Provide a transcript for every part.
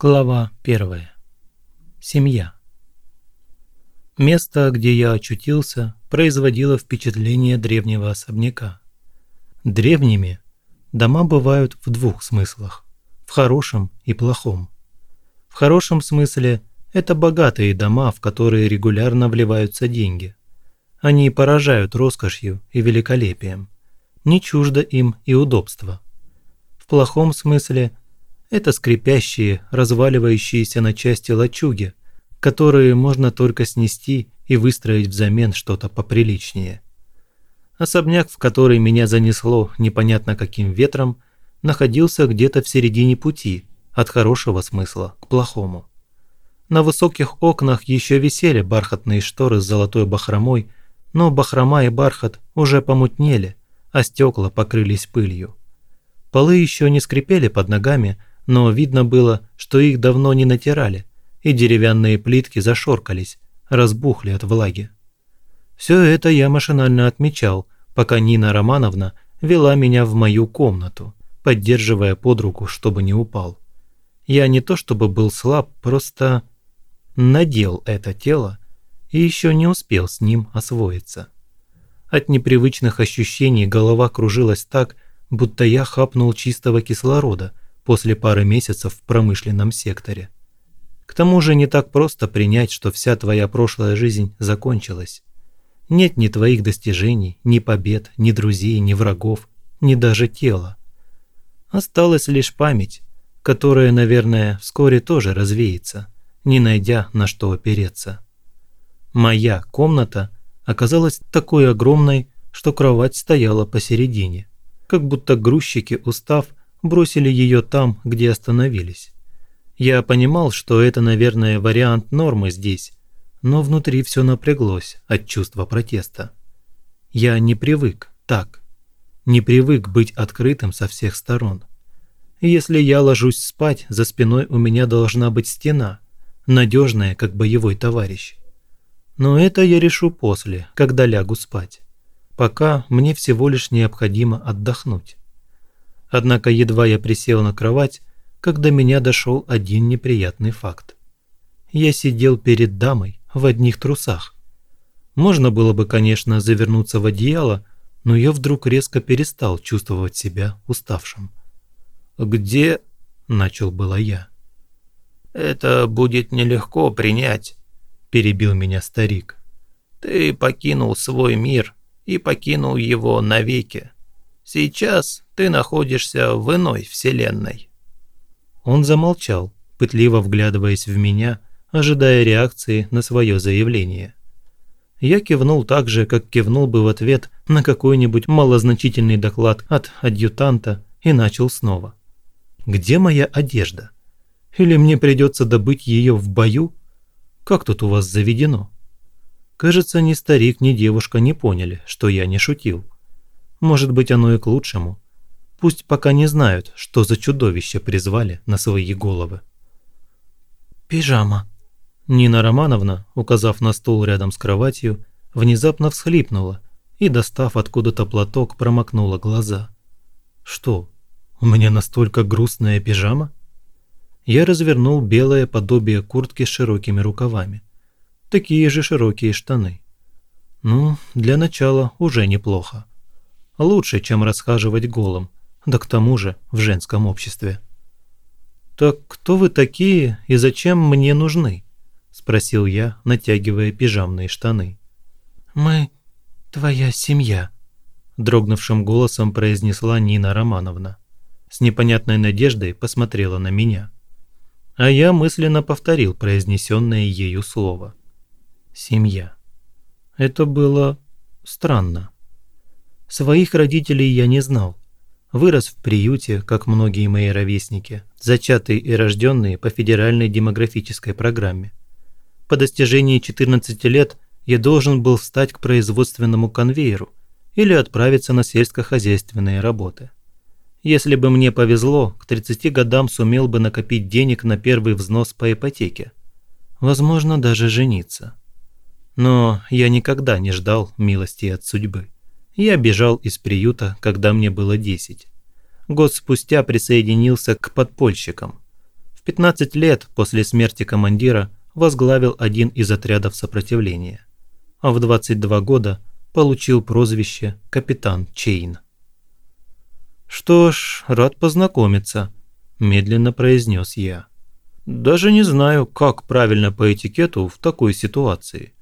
Глава 1. Семья. Место, где я очутился, производило впечатление древнего особняка. Древними дома бывают в двух смыслах – в хорошем и плохом. В хорошем смысле это богатые дома, в которые регулярно вливаются деньги. Они поражают роскошью и великолепием. Не чуждо им и удобство. В плохом смысле – это скрипящие, разваливающиеся на части лачуги, которые можно только снести и выстроить взамен что-то поприличнее. Особняк, в который меня занесло непонятно каким ветром, находился где-то в середине пути, от хорошего смысла к плохому. На высоких окнах еще висели бархатные шторы с золотой бахромой, но бахрома и бархат уже помутнели, а стекла покрылись пылью. Полы еще не скрипели под ногами, но видно было, что их давно не натирали, и деревянные плитки зашоркались, разбухли от влаги. Все это я машинально отмечал, пока Нина Романовна вела меня в мою комнату, поддерживая под руку, чтобы не упал. Я не то чтобы был слаб, просто надел это тело и еще не успел с ним освоиться. От непривычных ощущений голова кружилась так, будто я хапнул чистого кислорода – после пары месяцев в промышленном секторе. К тому же не так просто принять, что вся твоя прошлая жизнь закончилась. Нет ни твоих достижений, ни побед, ни друзей, ни врагов, ни даже тела. Осталась лишь память, которая, наверное, вскоре тоже развеется, не найдя на что опереться. Моя комната оказалась такой огромной, что кровать стояла посередине, как будто грузчики, устав, бросили ее там, где остановились. Я понимал, что это, наверное, вариант нормы здесь, но внутри все напряглось от чувства протеста. Я не привык так, не привык быть открытым со всех сторон. Если я ложусь спать, за спиной у меня должна быть стена, надежная, как боевой товарищ. Но это я решу после, когда лягу спать. Пока мне всего лишь необходимо отдохнуть. Однако едва я присел на кровать, как до меня дошел один неприятный факт. Я сидел перед дамой в одних трусах. Можно было бы, конечно, завернуться в одеяло, но я вдруг резко перестал чувствовать себя уставшим. «Где?» – начал было я. «Это будет нелегко принять», – перебил меня старик. «Ты покинул свой мир и покинул его навеки. Сейчас ты находишься в иной вселенной». Он замолчал, пытливо вглядываясь в меня, ожидая реакции на свое заявление. Я кивнул так же, как кивнул бы в ответ на какой-нибудь малозначительный доклад от адъютанта и начал снова. «Где моя одежда? Или мне придется добыть ее в бою? Как тут у вас заведено?» Кажется, ни старик, ни девушка не поняли, что я не шутил. Может быть, оно и к лучшему. Пусть пока не знают, что за чудовище призвали на свои головы. «Пижама». Нина Романовна, указав на стул рядом с кроватью, внезапно всхлипнула и, достав откуда-то платок, промокнула глаза. «Что, у меня настолько грустная пижама?» Я развернул белое подобие куртки с широкими рукавами. Такие же широкие штаны. Ну, для начала уже неплохо. Лучше, чем расхаживать голым, да к тому же в женском обществе. «Так кто вы такие и зачем мне нужны?» – спросил я, натягивая пижамные штаны. «Мы твоя семья», – дрогнувшим голосом произнесла Нина Романовна. С непонятной надеждой посмотрела на меня. А я мысленно повторил произнесенное ею слово. «Семья». Это было странно. Своих родителей я не знал. Вырос в приюте, как многие мои ровесники, зачатые и рожденные по федеральной демографической программе. По достижении 14 лет я должен был встать к производственному конвейеру или отправиться на сельскохозяйственные работы. Если бы мне повезло, к 30 годам сумел бы накопить денег на первый взнос по ипотеке. Возможно, даже жениться. Но я никогда не ждал милости от судьбы. Я бежал из приюта, когда мне было 10. Год спустя присоединился к подпольщикам. В 15 лет после смерти командира возглавил один из отрядов сопротивления, а в 22 года получил прозвище «Капитан Чейн». «Что ж, рад познакомиться», – медленно произнес я. «Даже не знаю, как правильно по этикету в такой ситуации.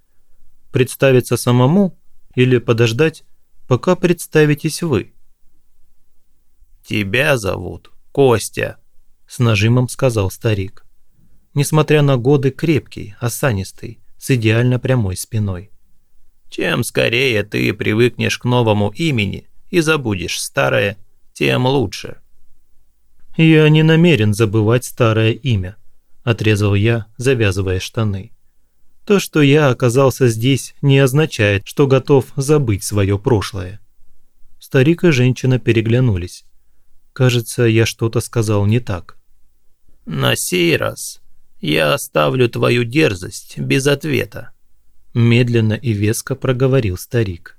Представиться самому или подождать, пока представитесь вы?» «Тебя зовут Костя», – с нажимом сказал старик. Несмотря на годы крепкий, осанистый, с идеально прямой спиной. «Чем скорее ты привыкнешь к новому имени и забудешь старое, тем лучше». «Я не намерен забывать старое имя», – отрезал я, завязывая штаны. «То, что я оказался здесь, не означает, что готов забыть свое прошлое». Старик и женщина переглянулись. Кажется, я что-то сказал не так. «На сей раз я оставлю твою дерзость без ответа», медленно и веско проговорил старик.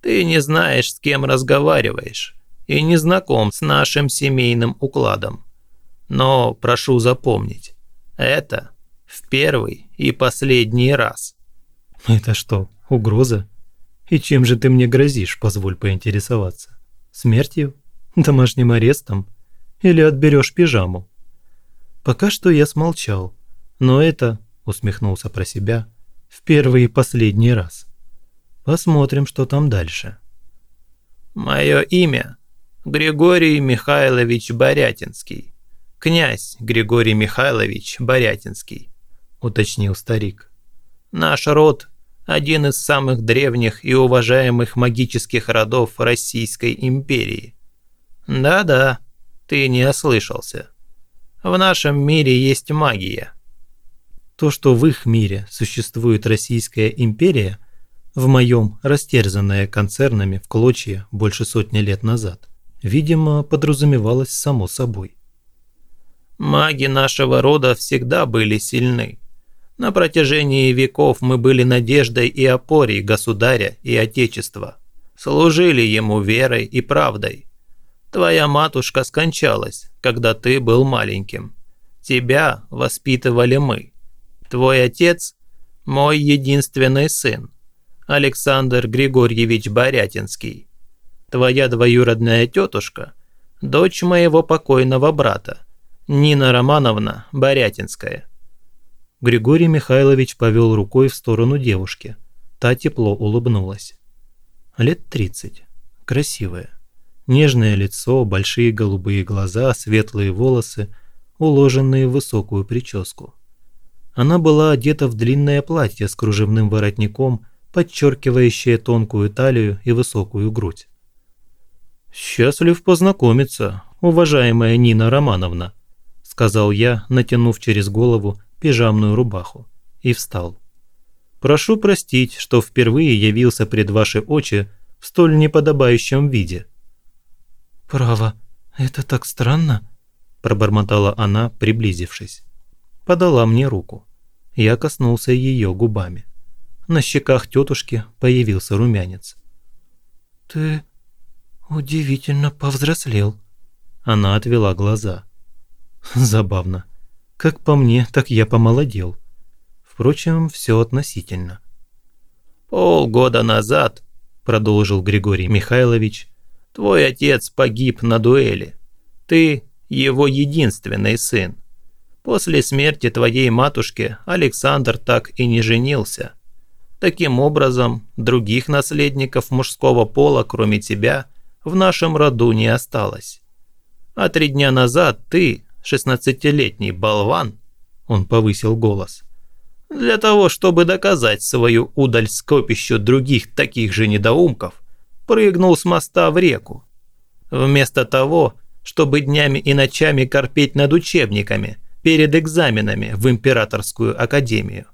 «Ты не знаешь, с кем разговариваешь, и не знаком с нашим семейным укладом. Но прошу запомнить, это в первый и последний раз». «Это что, угроза? И чем же ты мне грозишь, позволь поинтересоваться? Смертью?» домашним арестом или отберешь пижаму. Пока что я смолчал, но это, усмехнулся про себя, в первый и последний раз. Посмотрим, что там дальше. Мое имя Григорий Михайлович Борятинский. Князь Григорий Михайлович Борятинский, уточнил старик. Наш род – один из самых древних и уважаемых магических родов Российской империи. Да-да, ты не ослышался. В нашем мире есть магия. То, что в их мире существует Российская империя, в моем растерзанная концернами в клочья больше сотни лет назад, видимо, подразумевалось само собой. Маги нашего рода всегда были сильны. На протяжении веков мы были надеждой и опорой государя и отечества. Служили ему верой и правдой. Твоя матушка скончалась, когда ты был маленьким. Тебя воспитывали мы. Твой отец – мой единственный сын, Александр Григорьевич Борятинский. Твоя двоюродная тетушка – дочь моего покойного брата, Нина Романовна Борятинская. Григорий Михайлович повел рукой в сторону девушки. Та тепло улыбнулась. Лет тридцать. Красивая. Нежное лицо, большие голубые глаза, светлые волосы, уложенные в высокую прическу. Она была одета в длинное платье с кружевным воротником, подчеркивающее тонкую талию и высокую грудь. «Счастлив познакомиться, уважаемая Нина Романовна», сказал я, натянув через голову пижамную рубаху, и встал. «Прошу простить, что впервые явился пред ваши очи в столь неподобающем виде». «Право, это так странно», – пробормотала она, приблизившись. Подала мне руку. Я коснулся ее губами. На щеках тетушки появился румянец. «Ты удивительно повзрослел». Она отвела глаза. Забавно. Как по мне, так я помолодел. Впрочем, все относительно. «Полгода назад», – продолжил Григорий Михайлович, Твой отец погиб на дуэли. Ты его единственный сын. После смерти твоей матушки Александр так и не женился. Таким образом, других наследников мужского пола, кроме тебя, в нашем роду не осталось. А три дня назад ты, шестнадцатилетний болван, он повысил голос, для того, чтобы доказать свою удаль скопищу других таких же недоумков – прыгнул с моста в реку. Вместо того, чтобы днями и ночами корпеть над учебниками перед экзаменами в Императорскую Академию.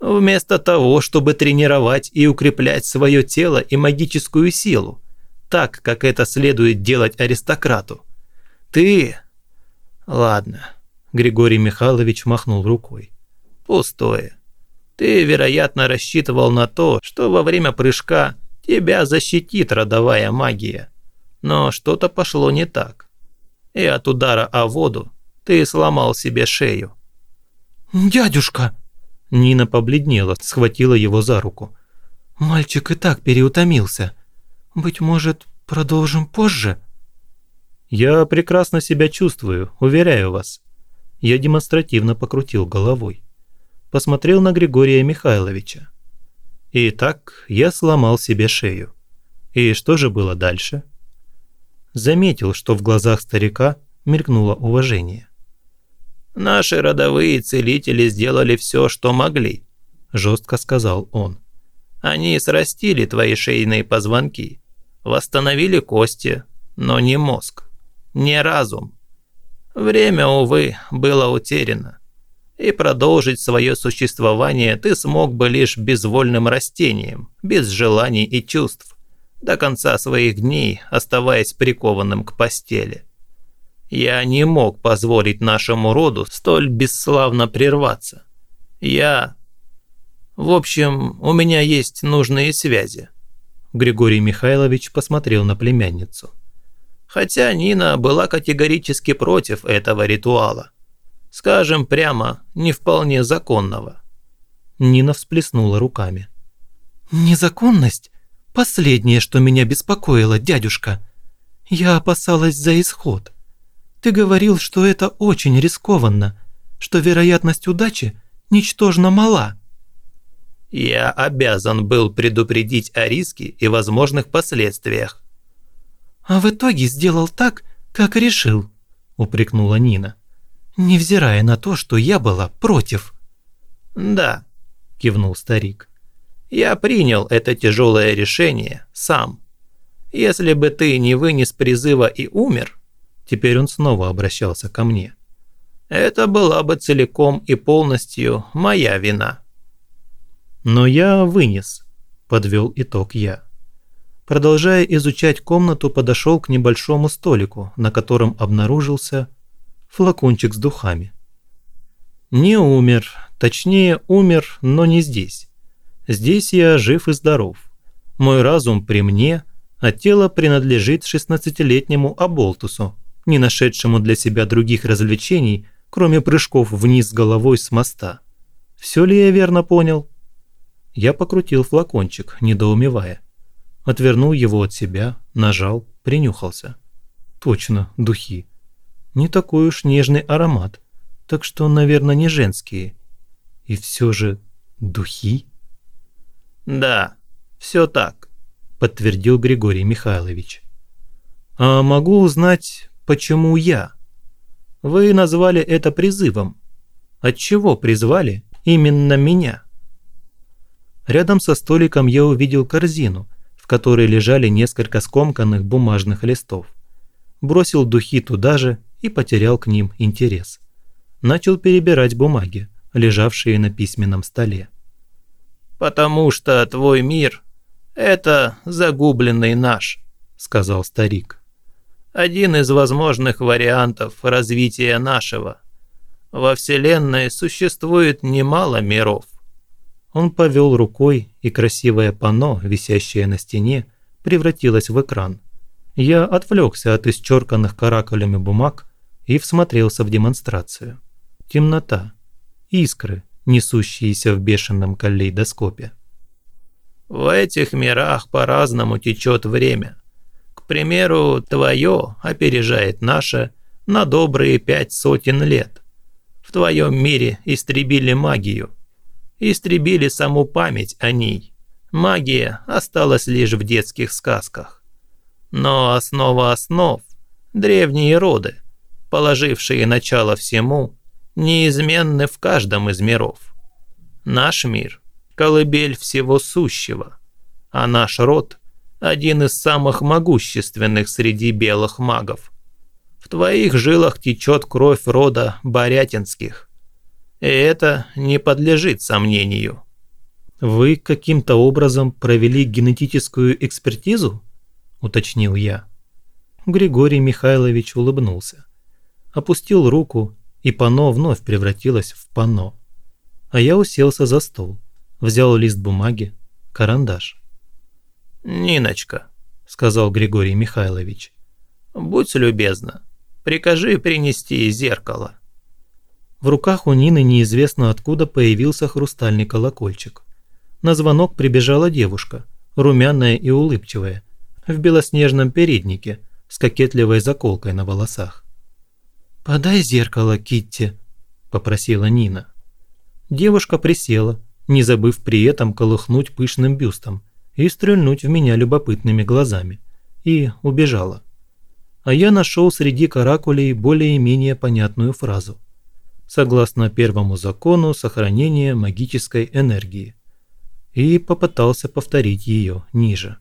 Вместо того, чтобы тренировать и укреплять свое тело и магическую силу, так, как это следует делать аристократу. Ты... Ладно, Григорий Михайлович махнул рукой. Пустое. Ты, вероятно, рассчитывал на то, что во время прыжка Тебя защитит родовая магия. Но что-то пошло не так. И от удара о воду ты сломал себе шею». «Дядюшка!» Нина побледнела, схватила его за руку. «Мальчик и так переутомился. Быть может, продолжим позже?» «Я прекрасно себя чувствую, уверяю вас». Я демонстративно покрутил головой. Посмотрел на Григория Михайловича. Итак, я сломал себе шею. И что же было дальше? Заметил, что в глазах старика мелькнуло уважение. «Наши родовые целители сделали все, что могли», – жестко сказал он. «Они срастили твои шейные позвонки, восстановили кости, но не мозг, не разум. Время, увы, было утеряно, и продолжить свое существование ты смог бы лишь безвольным растением, без желаний и чувств, до конца своих дней оставаясь прикованным к постели. Я не мог позволить нашему роду столь бесславно прерваться. Я... В общем, у меня есть нужные связи». Григорий Михайлович посмотрел на племянницу. Хотя Нина была категорически против этого ритуала. Скажем прямо, не вполне законного. Нина всплеснула руками. «Незаконность? Последнее, что меня беспокоило, дядюшка. Я опасалась за исход. Ты говорил, что это очень рискованно, что вероятность удачи ничтожно мала. Я обязан был предупредить о риске и возможных последствиях. А в итоге сделал так, как решил, упрекнула Нина. Невзирая на то, что я была против. Да, кивнул старик. Я принял это тяжелое решение сам. Если бы ты не вынес призыва и умер, Теперь он снова обращался ко мне. «Это была бы целиком и полностью моя вина». «Но я вынес», – подвел итог я. Продолжая изучать комнату, подошел к небольшому столику, на котором обнаружился флакончик с духами. Не умер, точнее умер, но не здесь. Здесь я жив и здоров. Мой разум при мне, а тело принадлежит 16-летнему Аболтусу, не нашедшему для себя других развлечений, кроме прыжков вниз головой с моста. Все ли я верно понял? Я покрутил флакончик, недоумевая. Отвернул его от себя, нажал, принюхался. Точно, духи. Не такой уж нежный аромат, так что, наверное, не женские. И все же духи? Да, все так, подтвердил Григорий Михайлович. А могу узнать, Почему я? Вы назвали это призывом. От чего призвали именно меня? Рядом со столиком я увидел корзину, которой лежали несколько скомканных бумажных листов. Бросил духи туда же и потерял к ним интерес. Начал перебирать бумаги, лежавшие на письменном столе. «Потому что твой мир – это загубленный наш», – сказал старик один из возможных вариантов развития нашего. Во Вселенной существует немало миров. Он повел рукой, и красивое панно, висящее на стене, превратилось в экран. Я отвлекся от исчерканных каракулями бумаг и всмотрелся в демонстрацию. Темнота, искры, несущиеся в бешеном калейдоскопе. В этих мирах по-разному течет время примеру, твое опережает наше на добрые пять сотен лет. В твоем мире истребили магию. Истребили саму память о ней. Магия осталась лишь в детских сказках. Но основа основ, древние роды, положившие начало всему, неизменны в каждом из миров. Наш мир – колыбель всего сущего, а наш род – один из самых могущественных среди белых магов. В твоих жилах течет кровь рода Борятинских. Это не подлежит сомнению. «Вы каким-то образом провели генетическую экспертизу?» – уточнил я. Григорий Михайлович улыбнулся. Опустил руку, и пано вновь превратилось в пано. А я уселся за стол, взял лист бумаги, карандаш. «Ниночка», – сказал Григорий Михайлович, – «будь любезна, Прикажи принести зеркало». В руках у Нины неизвестно откуда появился хрустальный колокольчик. На звонок прибежала девушка, румяная и улыбчивая, в белоснежном переднике с кокетливой заколкой на волосах. «Подай зеркало, Китти», – попросила Нина. Девушка присела, не забыв при этом колыхнуть пышным бюстом и стрельнуть в меня любопытными глазами, и убежала. А я нашел среди каракулей более-менее понятную фразу. Согласно первому закону сохранения магической энергии и попытался повторить ее ниже.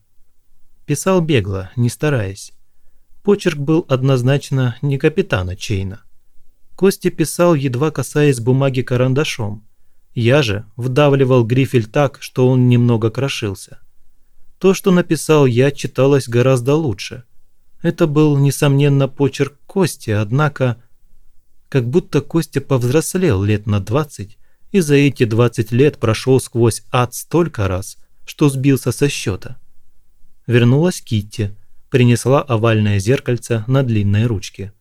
Писал бегло, не стараясь. Почерк был однозначно не капитана Чейна. Костя писал, едва касаясь бумаги карандашом. Я же вдавливал грифель так, что он немного крошился. То, что написал я, читалось гораздо лучше. Это был, несомненно, почерк Кости, однако... Как будто Костя повзрослел лет на двадцать и за эти 20 лет прошел сквозь ад столько раз, что сбился со счета. Вернулась Китти, принесла овальное зеркальце на длинной ручке.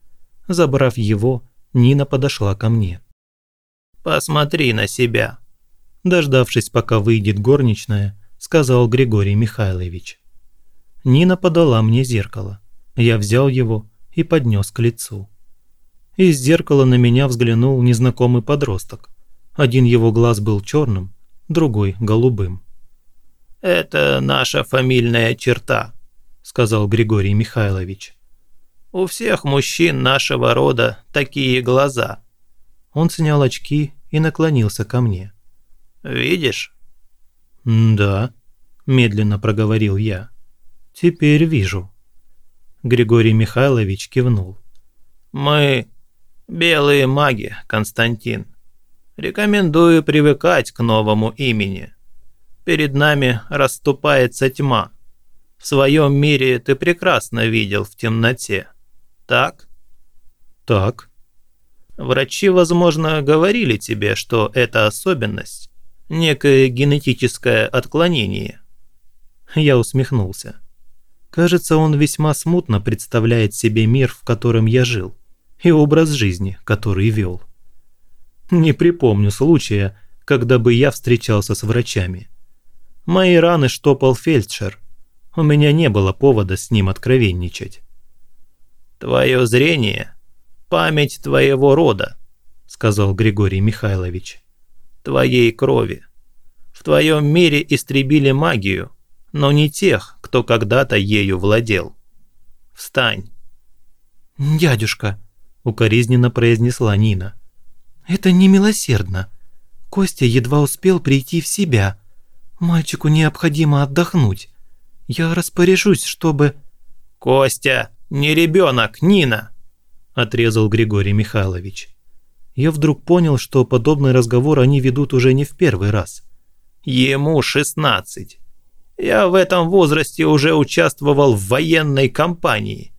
Забрав его, Нина подошла ко мне. «Посмотри на себя», – дождавшись, пока выйдет горничная, сказал Григорий Михайлович. Нина подала мне зеркало. Я взял его и поднес к лицу. Из зеркала на меня взглянул незнакомый подросток. Один его глаз был черным, другой – голубым. «Это наша фамильная черта», – сказал Григорий Михайлович. «У всех мужчин нашего рода такие глаза». Он снял очки и наклонился ко мне. «Видишь?» «Да», – медленно проговорил я. «Теперь вижу». Григорий Михайлович кивнул. «Мы белые маги, Константин. Рекомендую привыкать к новому имени. Перед нами расступается тьма. В своем мире ты прекрасно видел в темноте. Так? Так. Врачи, возможно, говорили тебе, что это особенность, некое генетическое отклонение. Я усмехнулся. Кажется, он весьма смутно представляет себе мир, в котором я жил, и образ жизни, который вел. Не припомню случая, когда бы я встречался с врачами. Мои раны штопал фельдшер. У меня не было повода с ним откровенничать. «Твое зрение – память твоего рода», – сказал Григорий Михайлович. «Твоей крови. В твоем мире истребили магию, но не тех, кто когда-то ею владел. Встань». «Дядюшка», – укоризненно произнесла Нина. Это немилосердно. Костя едва успел прийти в себя. Мальчику необходимо отдохнуть. Я распоряжусь, чтобы...» «Костя, не ребенок, Нина!» – отрезал Григорий Михайлович. Я вдруг понял, что подобный разговор они ведут уже не в первый раз. «Ему 16. Я в этом возрасте уже участвовал в военной кампании.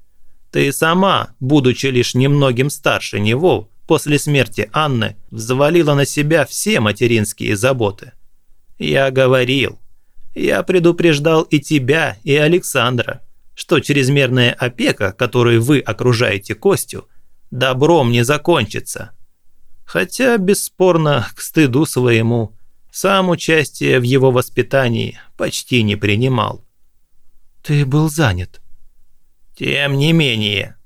Ты сама, будучи лишь немногим старше него, после смерти Анны взвалила на себя все материнские заботы. Я говорил, я предупреждал и тебя, и Александра, что чрезмерная опека, которой вы окружаете Костю, добром не закончится. Хотя, бесспорно, к стыду своему, сам участие в его воспитании почти не принимал. Ты был занят. Тем не менее,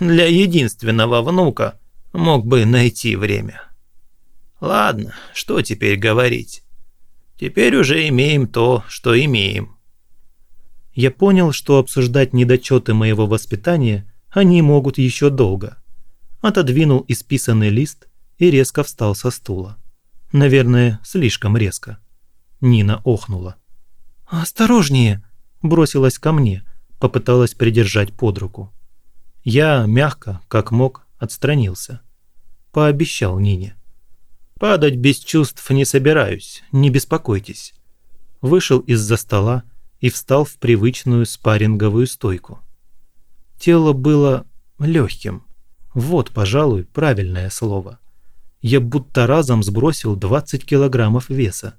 для единственного внука – мог бы найти время. Ладно, что теперь говорить? Теперь уже имеем то, что имеем. Я понял, что обсуждать недочеты моего воспитания они могут еще долго. Отодвинул исписанный лист и резко встал со стула. Наверное, слишком резко. Нина охнула. «Осторожнее!» – бросилась ко мне, попыталась придержать под руку. Я мягко, как мог, отстранился пообещал Нине. «Падать без чувств не собираюсь, не беспокойтесь». Вышел из-за стола и встал в привычную спарринговую стойку. Тело было легким. Вот, пожалуй, правильное слово. Я будто разом сбросил 20 килограммов веса.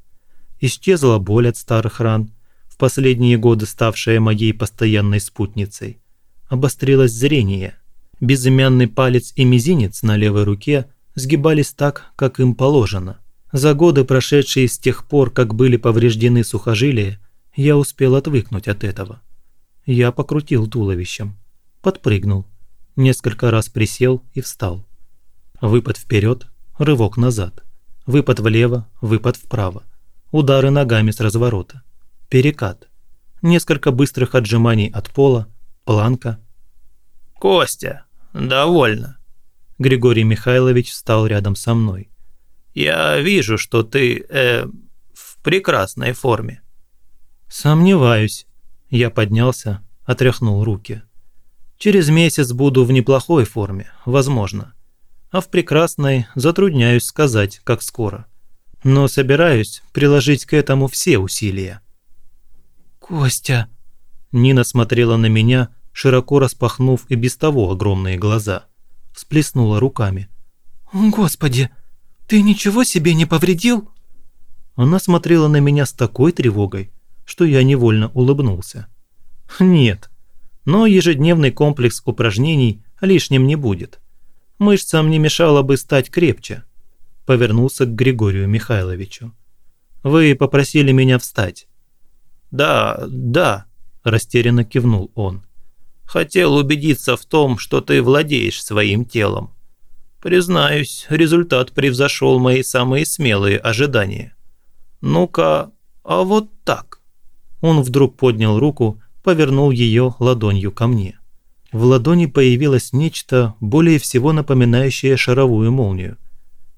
Исчезла боль от старых ран, в последние годы ставшая моей постоянной спутницей. Обострилось зрение. Безымянный палец и мизинец на левой руке сгибались так, как им положено. За годы, прошедшие с тех пор, как были повреждены сухожилия, я успел отвыкнуть от этого. Я покрутил туловищем, подпрыгнул, несколько раз присел и встал. Выпад вперед, рывок назад, выпад влево, выпад вправо, удары ногами с разворота, перекат, несколько быстрых отжиманий от пола, планка. «Костя, довольно!» Григорий Михайлович встал рядом со мной. «Я вижу, что ты, э, в прекрасной форме». «Сомневаюсь». Я поднялся, отряхнул руки. «Через месяц буду в неплохой форме, возможно. А в прекрасной затрудняюсь сказать, как скоро. Но собираюсь приложить к этому все усилия». «Костя!» Нина смотрела на меня, широко распахнув и без того огромные глаза. Всплеснула руками. «Господи!» «Ты ничего себе не повредил?» Она смотрела на меня с такой тревогой, что я невольно улыбнулся. «Нет, но ежедневный комплекс упражнений лишним не будет. Мышцам не мешало бы стать крепче», – повернулся к Григорию Михайловичу. «Вы попросили меня встать». «Да, да», – растерянно кивнул он. «Хотел убедиться в том, что ты владеешь своим телом. Признаюсь, результат превзошел мои самые смелые ожидания. Ну-ка, а вот так. Он вдруг поднял руку, повернул ее ладонью ко мне. В ладони появилось нечто, более всего напоминающее шаровую молнию.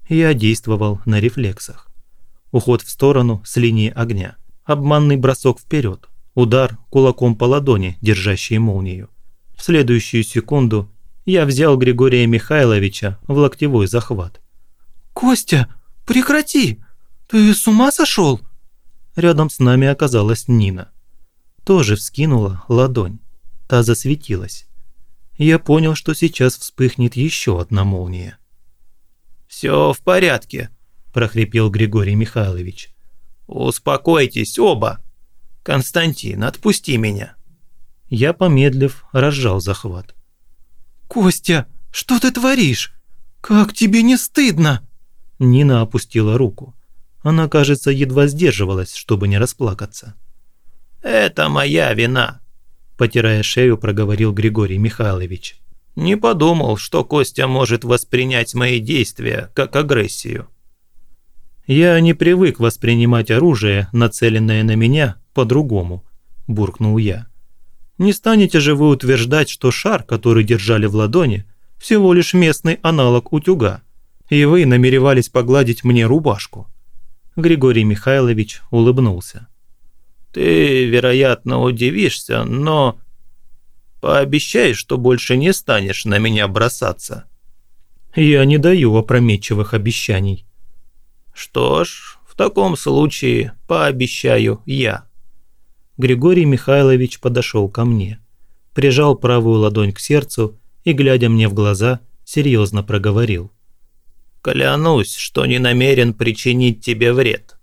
Я действовал на рефлексах. Уход в сторону с линии огня. Обманный бросок вперед. Удар кулаком по ладони, держащей молнию. В следующую секунду я взял Григория Михайловича в локтевой захват. «Костя, прекрати! Ты с ума сошел?» Рядом с нами оказалась Нина. Тоже вскинула ладонь. Та засветилась. Я понял, что сейчас вспыхнет еще одна молния. «Все в порядке», – прохрипел Григорий Михайлович. «Успокойтесь оба. Константин, отпусти меня». Я, помедлив, разжал захват. «Костя, что ты творишь? Как тебе не стыдно?» Нина опустила руку. Она, кажется, едва сдерживалась, чтобы не расплакаться. «Это моя вина», – потирая шею, проговорил Григорий Михайлович. «Не подумал, что Костя может воспринять мои действия как агрессию». «Я не привык воспринимать оружие, нацеленное на меня, по-другому», – буркнул я. Не станете же вы утверждать, что шар, который держали в ладони, всего лишь местный аналог утюга, и вы намеревались погладить мне рубашку?» Григорий Михайлович улыбнулся. «Ты, вероятно, удивишься, но пообещай, что больше не станешь на меня бросаться». «Я не даю опрометчивых обещаний». «Что ж, в таком случае пообещаю я». Григорий Михайлович подошел ко мне, прижал правую ладонь к сердцу и, глядя мне в глаза, серьезно проговорил. «Клянусь, что не намерен причинить тебе вред.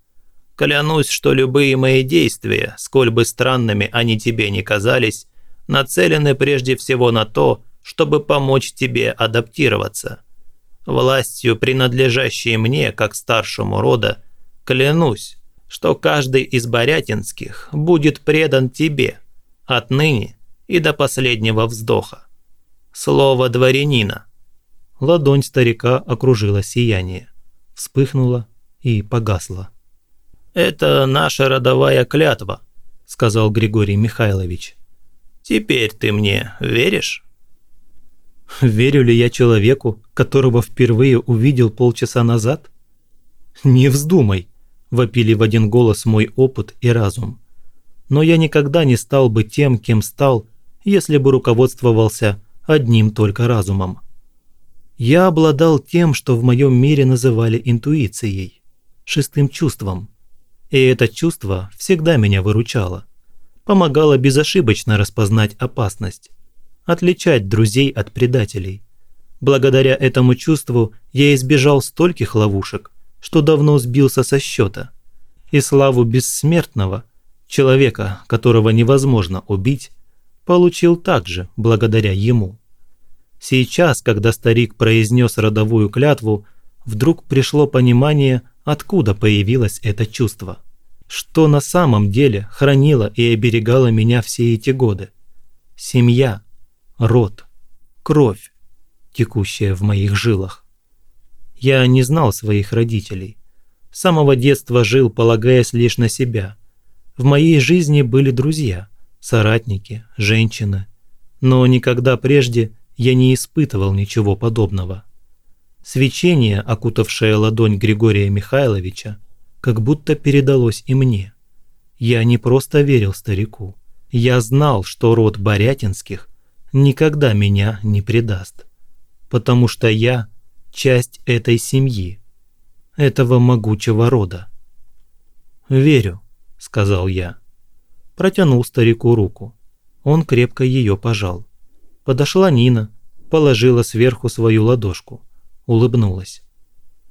Клянусь, что любые мои действия, сколь бы странными они тебе ни казались, нацелены прежде всего на то, чтобы помочь тебе адаптироваться. Властью, принадлежащей мне, как старшему рода, клянусь, что каждый из Борятинских будет предан тебе отныне и до последнего вздоха. Слово дворянина». Ладонь старика окружила сияние, вспыхнула и погасла. «Это наша родовая клятва», – сказал Григорий Михайлович. «Теперь ты мне веришь?» Верю ли я человеку, которого впервые увидел полчаса назад? Не вздумай, вопили в один голос мой опыт и разум. Но я никогда не стал бы тем, кем стал, если бы руководствовался одним только разумом. Я обладал тем, что в моем мире называли интуицией, шестым чувством. И это чувство всегда меня выручало. Помогало безошибочно распознать опасность, отличать друзей от предателей. Благодаря этому чувству я избежал стольких ловушек, что давно сбился со счета. И славу бессмертного, человека, которого невозможно убить, получил также благодаря ему. Сейчас, когда старик произнес родовую клятву, вдруг пришло понимание, откуда появилось это чувство. Что на самом деле хранило и оберегало меня все эти годы. Семья, род, кровь, текущая в моих жилах. Я не знал своих родителей. С самого детства жил, полагаясь лишь на себя. В моей жизни были друзья, соратники, женщины. Но никогда прежде я не испытывал ничего подобного. Свечение, окутавшее ладонь Григория Михайловича, как будто передалось и мне. Я не просто верил старику. Я знал, что род Борятинских никогда меня не предаст. Потому что я – часть этой семьи, этого могучего рода. «Верю», – сказал я. Протянул старику руку. Он крепко ее пожал. Подошла Нина, положила сверху свою ладошку, улыбнулась.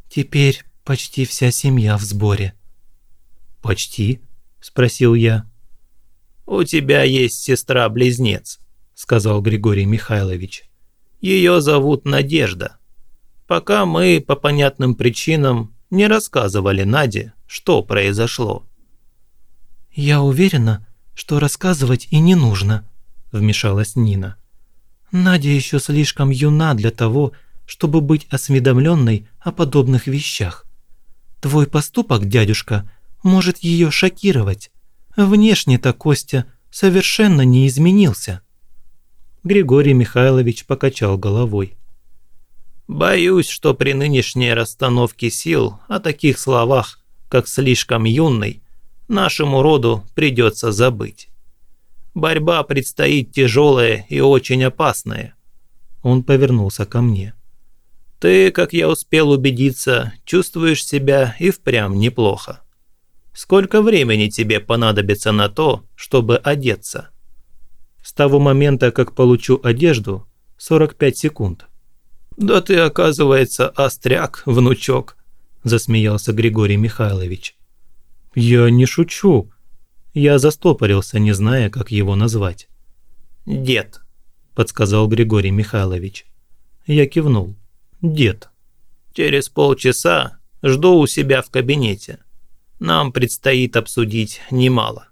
«Теперь почти вся семья в сборе». «Почти?» – спросил я. «У тебя есть сестра-близнец», – сказал Григорий Михайлович. «Ее зовут Надежда. Пока мы, по понятным причинам, не рассказывали Наде, что произошло». «Я уверена, что рассказывать и не нужно», – вмешалась Нина. «Надя еще слишком юна для того, чтобы быть осведомленной о подобных вещах. Твой поступок, дядюшка, может ее шокировать. Внешне-то Костя совершенно не изменился». Григорий Михайлович покачал головой. «Боюсь, что при нынешней расстановке сил о таких словах, как «слишком юный», нашему роду придется забыть. Борьба предстоит тяжелая и очень опасная. Он повернулся ко мне. Ты, как я успел убедиться, чувствуешь себя и впрямь неплохо. Сколько времени тебе понадобится на то, чтобы одеться? С того момента, как получу одежду, 45 секунд. Да ты, оказывается, остряк, внучок, засмеялся Григорий Михайлович. «Я не шучу». Я застопорился, не зная, как его назвать. «Дед», – подсказал Григорий Михайлович. Я кивнул. «Дед». «Через полчаса жду у себя в кабинете. Нам предстоит обсудить немало».